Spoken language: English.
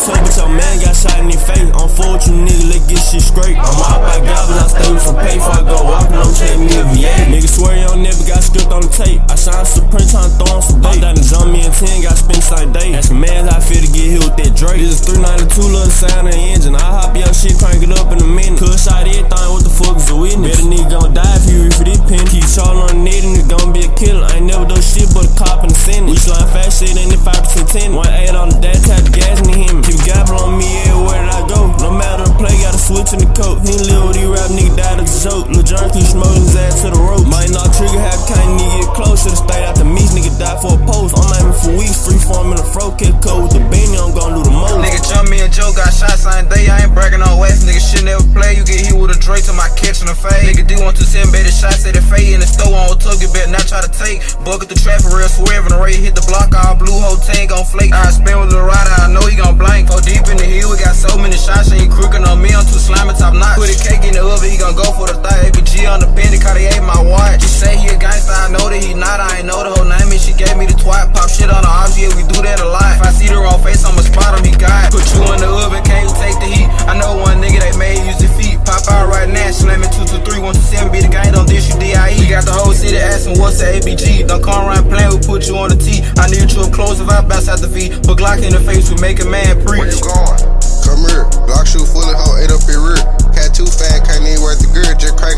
told, but your man got shot in the face. I'm full with you nigga, let's get shit straight. I'm out by goblins, I stay with some pay before I go walking, I'm taking me VA. Nigga swear you never got stripped on the tape. I shine Supreme, trying to throw on some bait. Down the jump me and 10, got spent same day. Ask a man how I feel to get hit with that Drake. This is 392, the switch in the coat. He ain't live with these rap nigga died as a joke. Lil' John keep smoking his ass to the rope. Might not trigger, have kind nigga get close. Should've stayed out the meat, nigga die for a post. I'm aiming for weeks, free form in the fro, kick code with the beanie, I'm gon' do the most. Nigga jump me and Joe got shot same day. I ain't bragging on West. Nigga shit never play. You get hit with a Drake to my catch in a fade. Nigga D want to send better shots at the fade in the store on tug. You better not try to take. Bucket the traffic real swerving. Ray hit the block. All blue whole tank gon' flake. I spin with the rider. I know he gon' blank. Go deep in the hill. We got so many shots. Ain't crooked on me. I'm too slimy top notch. Put a cake in the oven. He gon' go for the thigh. ABG on the penny. Cartier my watch. She say he a gangster. I know that he not. I ain't know the whole name. And she gave me the twat. Pop shit on the ops. Yeah, we do that a lot. If I see the wrong face, I'ma spot him. He got. Put you in the oven. Can't you take the heat? I know one nigga they made use the feet. Pop out right now. Slamming 223. 127. Be the gang. Don't dish you DIE. Got the whole city asking what's the ABG. Don't come around playing. We put you on the T. I need you up close if I bounce out the V. But Glock in the face. We make a man preach shoe full of hoe, ate up your rear. Cat too fat, can't even worth the girl, just crack